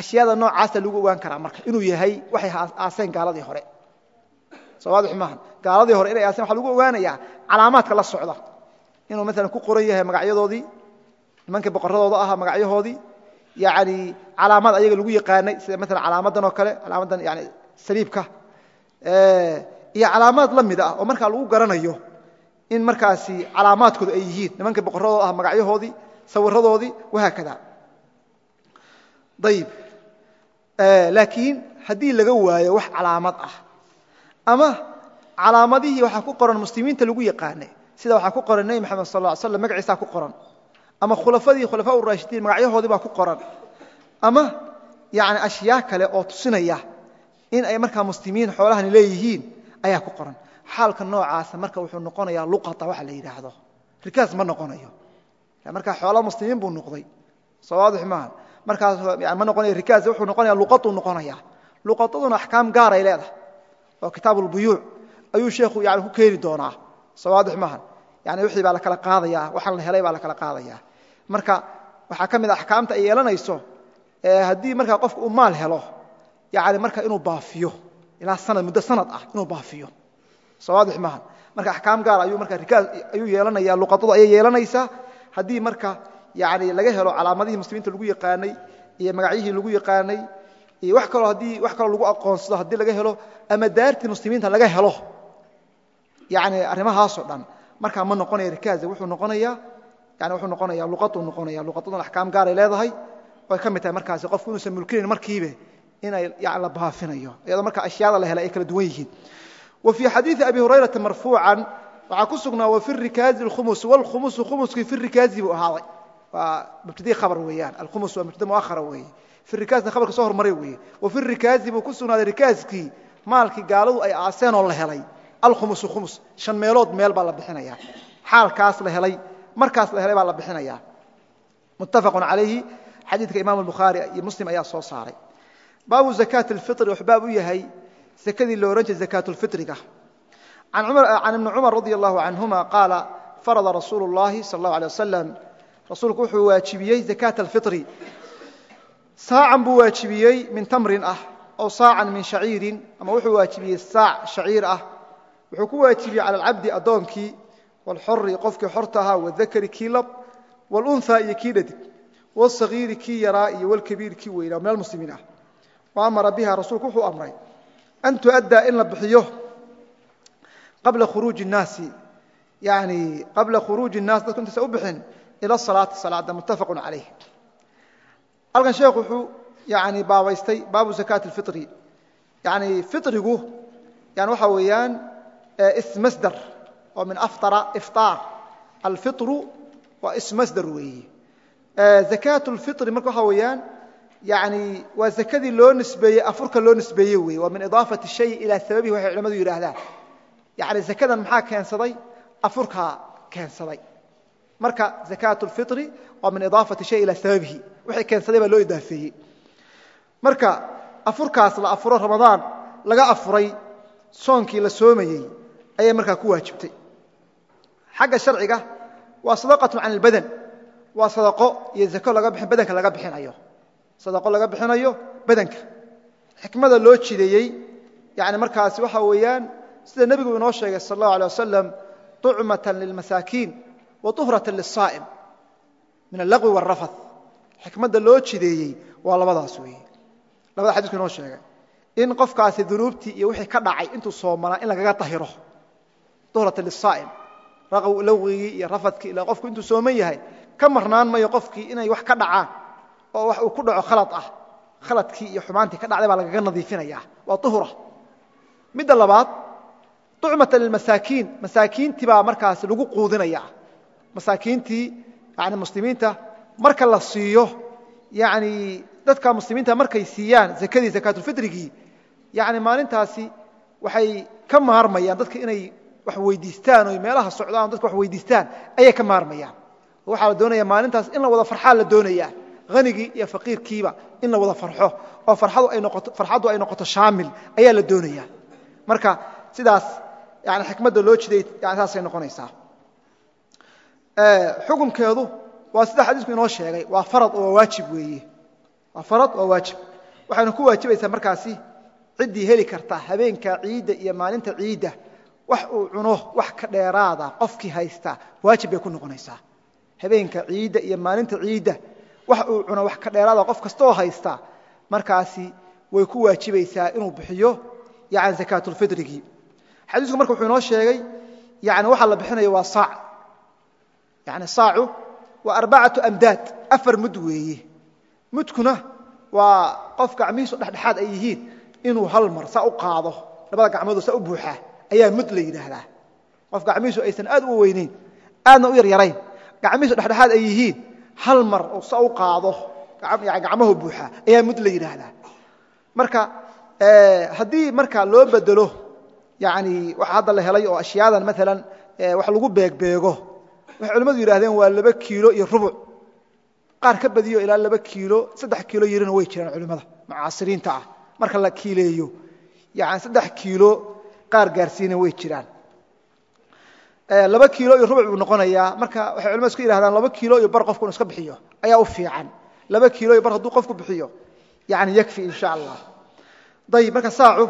ashyaada noocaasa lagu ogaan karaa marka inuu yahay waxay aaseen gaaladii hore. Soo waadix maaha gaaladii hore inay aaseen waxa lagu ogaanayaa calaamaadka la socda. Inuu maalan ku qoran yahay magacyadoodii nimankii boqoradooda ahaa magacyahoodii yani calaamad ayaga lagu yaqaanay sida maalan calaamadan oo kale calaamadan yani saliibka iyo calaamaad la mid ah oo markaa lagu garanayo in markaasi calaamaadkoodu ay yihiin. Nimankii boqoradooda ah magacyahoodii sawiradoodii wahaakada ayib laakiin haddii laga waayo wax calaamad ah ama calaamadihii waxaa ku qoran muslimiinta lagu yaqaanay sida waxaa ku qoran nebi maxamed sal ll slam magaciisaa ku qoran ama khulafadii khulafaa raashidiin magacyahoodii baa ku qoran ama yani ashyaa kale oo tusinaya in ay markaa muslimiin xoolahani leeyihiin ayaa ku qoran. Xaalka noocaasa marka wuxuu noqonayaa luqata waxa la yidhaahdo. Rikaas ma noqonayo. Markaa xoola muslimiin buu noqday. Soo waadix maaha markaas ma noqonaya rikaas wuxuu noqonaya luqatuu noqonaya. Luqataduna axkaam gaaray leedahay. Oo kitaab ulbuyuuc ayuu sheekhu yani ku keeni doonaa. Soo waadix maaha yani wixii baa la kala qaadaya waxaan la helay baa la kala qaadaya. Marka waxaa ka mid a axkaamta ay yeelanayso haddii markaa qofka uu maal helo yani marka inuu baafiyo ilaa sanad muddo sanad ah inuu baafiyo. Soo waadix maaha marka axkaam gaar ayuu marka rikaas ayuu yeelanaya luqadadu ayay yeelanaysaa. Haddii marka yani laga helo calaamadihii muslimiinta lagu yaqaanay iyo magacyihii lagu yaqaanay iyo wax kaloo haddii wax kaloo lagu aqoonsado haddii laga helo ama daartii muslimiinta laga helo. Yani arrimahaasoo dhan. Markaa ma noqonaya rikaasa wuxuu noqonaya yani wuxuu noqonaya luqaduu noqonaya luqadaduna axkaam gaaray leedahay. Way ka mid tahay markaasi. Qofku inuusan mulkinayn markiibe inay yani la baafinayo iyadoo marka ashyaada la helay ay kala duwan yihiin. Wa xadiidi abi hurayrata marfuucan waxaa ku sugnaa wafi rikaazi alkhumus wlkhumusu khumuskii fi rikaazi buu ahaaday waa mubtadii khabar weeyaan alkhumus waa mubtada muahara weeye fi rikaasna khabarka soo hormaray weeye wafi rikaazi buu ku sugnaaday rikaaskii maalkii gaaladu ay aaseen oo la helay alkhumusu khumus shan meelood meel baa la bixinaya xaalkaas la helay markaas la helay baa la bixinaya muttafaqun calayhi xadiidka imam bukhaari iyo muslim ayaa soo saaray baabu zakaati alfitri wuxuu baab u yahay zakadii lo odhan jiray zakaat lfitriga can ibni cumar radi allahu canhuma qaala farada rasuulu اllahi sal اllahu alيه wasalam rasuulku wuxuu waajibiyey zakaata alfitri saacan buu waajibiyey min tamrin ah ow saacan min shaciirin ama wuxuu waajibiyey saac shaciir ah wuxuu ku waajibiyey cala alcabdi addoonkii wاlxori qofkii xorta ahaa wadakari kii lab wاlunha iyo kii dhadig wاsagiiri kii yaraa iyo wlkabiiri kii weynaa min almuslimiin ah wa amara biha rasuulku wuxuu amray an tuaddaa in la bixiyo qabla khuruuji الnaasi yani qabla khuruuji الnaas dadku intaysa u bixin ila salaati salaada muttafaqu calayh halkan sheekhu wuxuu yani baabaystay baabu zakaati اlfitri yani fitrigu yani waxa weeyaan ismasdar oo min aftara ifطaar alfitru waa ismasdar weeye zakaat اlfitri marka waxa weeyaan yani waa zakadii loo nisbeeyey afurka loo nisbeeye weeye waa min idaafati shay ilaa sababihi waxay culamadu yidhaahdaan yani zakadan maxaa keensaday afurkaa keensaday marka zakaat اlfitri waa min idaafati shay ilaa sababihi wixii keensaday baa loo idaafeeyey marka afurkaas la afuro ramadaan laga afuray soonkii la soomayey ayay markaa ku waajibtay xagga sharciga waa sadaqatu can اlbadan waa sadaqo iyo zako laga bixin badanka laga bixinayo sadaqo laga bixinayo badanka xikmada loo jideeyey yani markaasi waxa weeyaan sida nebigu inoo sheegay sal اllahu alيه wasalam طucmaة lilmasaakiin wauhrata lisaa'im min allaqwi warafa xikmadda loo jideeyey waa labadaas weeye labada xadiisku inoo sheegay in qofkaasi dunuubtii iyo wixii ka dhacay intuu soomanaa in lagaga tahiro uhrata lisaa'im lawigii iyo rafadkii ilaa qofku intuu sooman yahay ka marnaan mayo qofkii inay wax ka dhacaan oo wax uu ku dhaco khalad ah khaladkii iyo xumaantii ka dhacday baa lagaga nadiifinaya waa uhura midda labaad ucmata limasaakiin masaakiintii baa markaas lagu quudinaya masaakiintii yani muslimiinta marka la siiyo yani dadka muslimiinta markay siiyaan zakadii zakaatulfitrigii yani maalintaasi waxay ka maarmayaan dadka inay wax weydiistaan o meelaha socdaan dadka wax weydiistaan ayay ka maarmayaan. Waxaa la doonaya maalintaas in la wada farxaa la doonaya hanigii iyo faqiirkiiba in la wada farxo oo farxaddu ay noqoto shaamil ayaa la doonaya marka sidaas yani xikmadda loo jiday yani saasay noqonaysaa xukunkeedu waa sida xadiisku inoo sheegay. Waa farad oo waa waajib weeye. Waa farad waa waajib. Waxayna ku waajibaysaa markaasi ciddii heli karta habeenka ciidda iyo maalinta ciidda. Wax uu cuno wax ka dheeraada qofkii haysta waajib bay ku noqonaysaa. Habeenka ciidda iyo maalinta ciidda. Wax uu cuno wax ka dheeraada qof kastaoo haysta. Markaasi way ku waajibaysaa inuu bixiyo yani zakaatulfitrigii xadiisku marka wuxuu inoo sheegay yani waxaa la bixinaya waa saac yani saacu waa arbacatu amdaad afar mud weeye mudkuna waa qof gacmihiisu dhexdhexaad ay yihiin inuu hal mar saa u qaado labada gacmoodoo saa u buuxaa ayaa mud la yidhaahdaa. Qof gacmihiisu aysan aad u weynayn aadna u yaryarayn gacmihiisu dhexdhexaad ay yihiin hal mar oo saa u qaado gacmahu buuxaa ayaa mud la yidhaahdaa. Marka haddii marka loo bedelo yani waxa hadda la helay oo ashyaadan maalan wax lagu beegbeego waxay culimmadu yidhahdeen waa laba kiilo iyo rubuc qaar ka badiyo ilaa laba kiilo saddex kiilo yarina way jiraan culimmada mucaasiriinta ah. Marka la kiileeyo yani saddex kiilo qaar gaarsiina way jiraan. Laba kiilo iyo rubuc buu noqonayaa. Marka waxay culimadu isku yihahdaan laba kiilo iyo bar qofku inu iska bixiyo ayaa u fiican. Laba kiilo iyo bar hadduu qofku bixiyo yani yakfi insha allah. Ayib marka saacu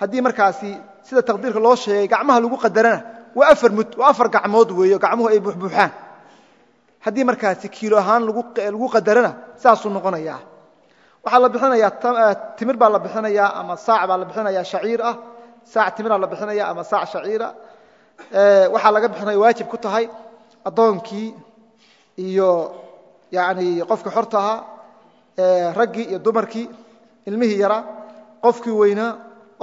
haddii markaasi sida taqdiirka loo sheegay gacmaha lagu qadarana waa afar mud waa afar gacmood weeyo gacmuhu ay buuxbuuxaan haddii markaasi kiilo ahaan lagu qadarana saasuu noqonayaa. Waxaa la bixinayaa timir baa la bixinayaa ama saac baa la bixinayaa shaciir ah. Saac timiraa la bixinaya ama saac shaciira waxaa laga bixinaya waajib ku tahay addoonkii iyo yani qofkii xorta ahaa raggii iyo dumarkii ilmihii yaraa qofkii weynaa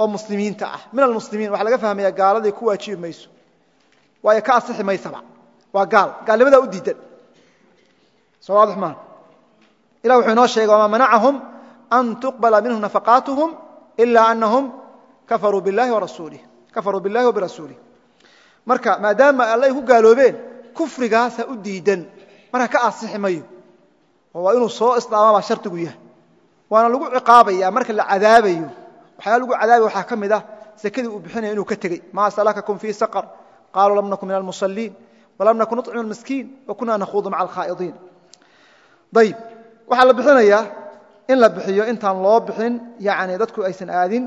oo muslimiinta ah. Min almuslimiin waxaa laga fahmaya gaaladay ku waajibi mayso waayo ka asixi maysaba. Waa gaal. Gaalnimadaa u diidan. Soo waadix maa ilah wuxuu inoo sheegay wamaa manacahum an tuqbala minhum nafaqaatuhum ila anahum kafaruu biاllahi warasuulih kafaruu biاllahi wa birasuulih marka maadaama alla ay ku gaaloobeen kufrigaasa u diidan. Marka ka asixi waa inuu soo islaama baa shardigu yahay. Waana lagu ciqaabaya marka la cadaabayo. Waxyaala lagu cadaabaya waxaa ka mid ah bixinaya inuu ka tegey maa salakakum fii saqar qaluu lam nakun min almusaliin walam nakun nuطcimu miskiin wakuna nakhuudu maca alkhaa'idiin ayib waxaa la bixinayaa in la bixiyo intaan loo bixin yani dadku aysan aadin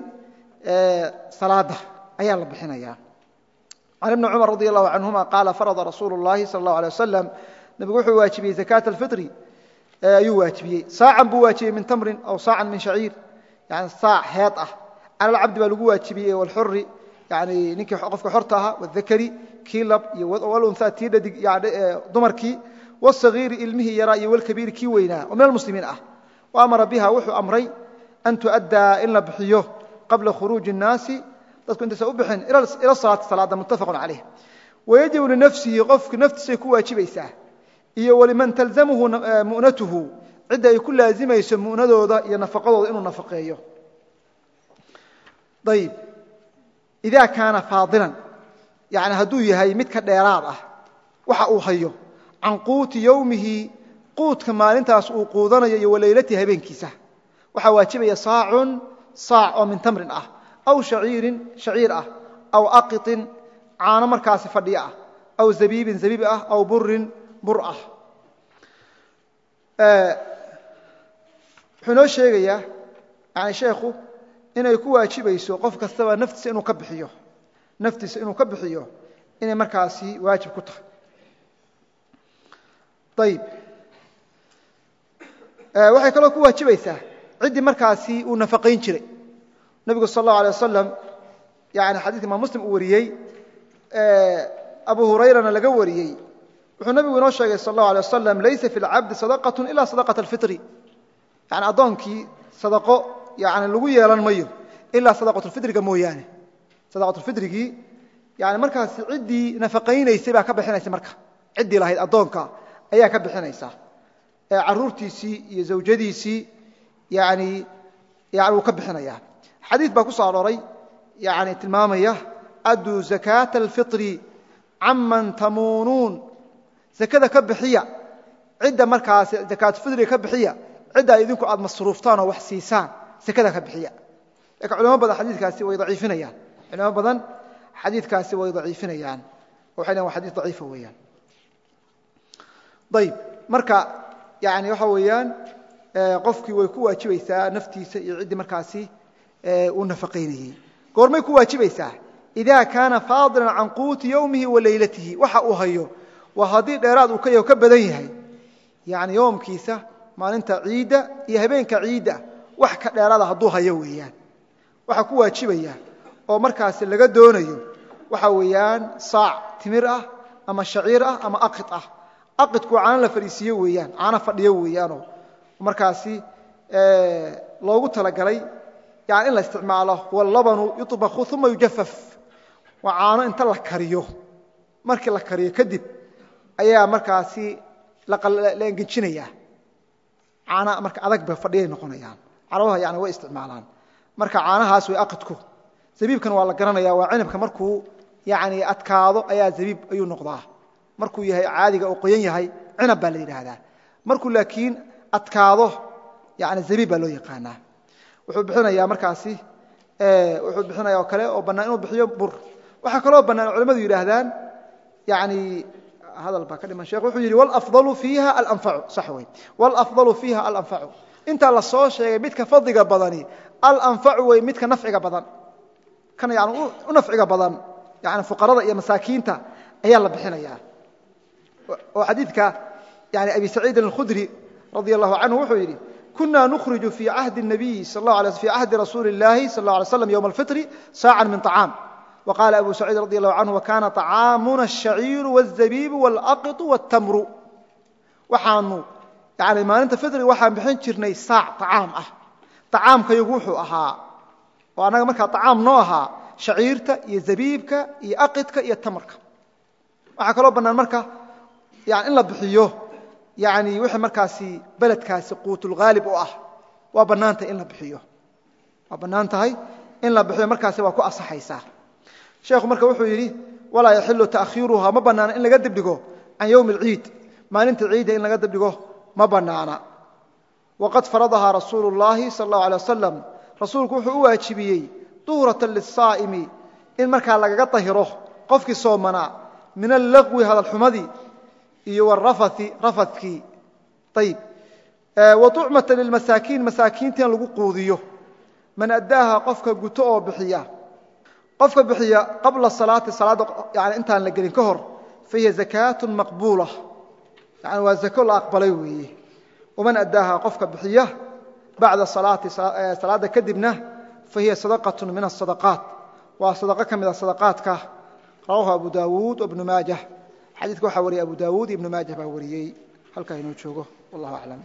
salaada ayaa la bixinaya can ibni cumar radi allahu canhuma qaala farada rasuulu اllahi sala اllahu alيه wasalam nebigu wuxuu waajibiyey zakaata alfitri ayuu waajibiyey saacan buu waajibiyey min tamrin aw saacan min shaciir yani saac heed ah cala alcabdi baa lagu waajibiyey walxuri yani ninkii qofka xorta ahaa wadakari kii iyo walunha tii dhadig dumarkii wasagiiri ilmihii yaraa iyo walkabiiri kii weynaa oo min almuslimiin ah. Wa amara biha wuxuu amray an tu'addaa in la bixiyo qabla khuruuji الnaasi dadku intaysan u bixin ila salaati salaada muttafaqun calayh. Wayajibu linafsihi qofku naftiisay ku waajibaysaa iyo waliman talzamhu eh, mu'natuhu cidda ay ku laazimayso mu'nadooda iyo nafaqadooda inuu nafaqeeyo. Ayb ida kaana faadilan yani hadduu yahay mid ka dheeraad ah waxa uu hayo can quuti yowmihi quudka maalintaas uu quudanayo iyo walaylatihi habeenkiisa waxaa waajibaya saacun saac oo min tamrin ah aw shaciirin shaciir ah aw aqiطin caano markaasi fadhiyo ah aw zabiibin zabiib ah aw burin bur ah wuxuu inoo sheegayaa yani sheekhu inay ku waajibayso qof kastaba naftiisa inuu ka bixiyo naftiisa inuu ka bixiyo inay markaasi waajib ku tahay. Ayib waxay kaloo ku waajibaysaa ciddii markaasi uu nafaqayn jiray. Nebigu sal allahu alay wasalam yani xadiis imaam muslim uu wariyey abu hurayrana laga wariyey. Wuxuu nebigu inoo sheegay sal allahu alay wasalam laysa fi lcabdi sadaqat ila sadaqat alfitri. Yani addoonkii sadaqo yani lagu yeelan mayo ilaa sadaqatulfitriga mooyaane. Sadaqatulfitrigii yani markaasi ciddii nafaqaynaysay baa ka bixinaysa marka. Ciddii lahayd addoonka ayaa ka bixinaysa. Caruurtiisii iyo zawjadiisii yani yani wuu ka bixinaya xadiid baa ku soo arooray yani tilmaamaya adduu zakaata alfitri caman tamuunuun. Zakada ka bixiya cidda markaasi zakaatulfitriga ka bixiya cidda idinku aad masruuftaan oo wax siisaan sekada ka bixiya. Lakin culamo badan xadiikaasi way daciifinayaan. Culamo badan xadiidkaasi way daciifinayaan. Waxay lehan wa xadis daciifa weeyaan. Ayib marka yani waxa weeyaan qofkii way ku waajibaysaa naftiisa iyo ciddii markaasi uu nafaqaynayey goormay ku waajibaysaa ida kaana faadilan can quuti yowmihi wa laylatihi. Waxa uu hayo waa haddii dheeraad uu ka ka badan yahay. Yani yoomkiisa maalinta ciidda iyo habeenka ciidda wax ka dheeraada hadduu hayo weeyaan. Waxaa ku waajibaya oo markaasi laga doonayo waxa weeyaan saac timir ah ama shaciir ah ama aqid ah. Aqidku caano la fadhiisiiyo weeyaan caano fadhiyo weeyaanoo. Markaasi loogu talagalay yani in la isticmaalo wallabanu yuطbaku uma yujafaf waa caano inta la kariyo. Markii la kariyo kadib ayaa markaasi la engejinaya caana marka adag ba fadhiyay noqonayaan carabaha yani way isticmaalaan. Marka caanahaas way aqidku. Zabiibkana waa la garanaya waa cinabka markuu yani adkaado ayaa zabiib ayuu noqdaa. Markuu yahay caadiga oo qoyan yahay cinab baa la yidhaahdaa. Markuu laakiin adkaado yani zabiib baa loo yaqaanaa. Wuxuu bixinayaa markaasi wuxuu bixinaya oo kale oo bannaan inuu bixiyo bur. Waxaa kaloo bannaan culamadu yidhaahdaan yani hadal baa ka dhiman sheekh wuxuu yidhi wlafdalu fiiha alanfacu. Sax wey wlafdalu fiiha alanfacu intaa la soo sheegay midka fadliga badani alanfacu wey midka nafciga badan kan yani u nafciga badan yani fuqarada iyo masaakiinta ayaa la bixinaya oo xadiidka yani abi saciidin alkhudri radia allahu canhu wuxuu yidhi kuna nukhriju fii cahdi الnabiy fii cahdi rasuuli اllahi sal اله alay slam ywma alfitri saacan min طacaam وqاla abu سacيid radي الlahu canه وkana طacaamuna الشhaciiru والزabiibu والأqiطu والtamru waxaanu yani maalinta fitri waxaan bixin jirnay saac acaam ah. Acaamkayagu wuxuu ahaa oo annaga markaa acaam noo ahaa shaciirta iyo zabiibka iyo aqidka iyo tamarka. Waxaa kaloo bannaan marka yani in la bixiyo yani wixii markaasi beledkaasi quutulghaalib u ah waa bannaantahay in la bixiyo. Waa bannaan tahay in la bixiyo markaasi waa ku asaxaysaa. Sheekhu marka wuxuu yidhi walaa yaxilu taakhiiruha ma bannaana in laga dibdhigo can yowmi alciid maalinta ciidda in laga dibdhigo ma bannaana waqad faradahaa rasuulu اllahi sal اllahu alay wasalam rasuulku wuxuu u waajibiyey duhrata liلsaa'imi in markaa lagaga dahiro qofkii soomanaa min allagwi hadalxumadii iyo warafathi rafadkii ayib wa tucmata lilmasaakiin masaakiinta in lagu quudiyo man addaaha qofka guto oo bixiya qofka bixiya qabla salaati salaadda yani intaan la gelin ka hor fahiya zakaatu maqbuula yani waa zako la aqbalay weeye waman addaaha qofka bixiya bacda salaadda kadibna fahiya sadaqatu min asadaqaat waa sadaqo ka mida sadaqaadka. Rawahu abu daawuud wabnu maajah. Xadiidka waxaa wariyay abu daawuud ibnu maajah baa wariyey halkaa inuu joogo. Wallahu aclam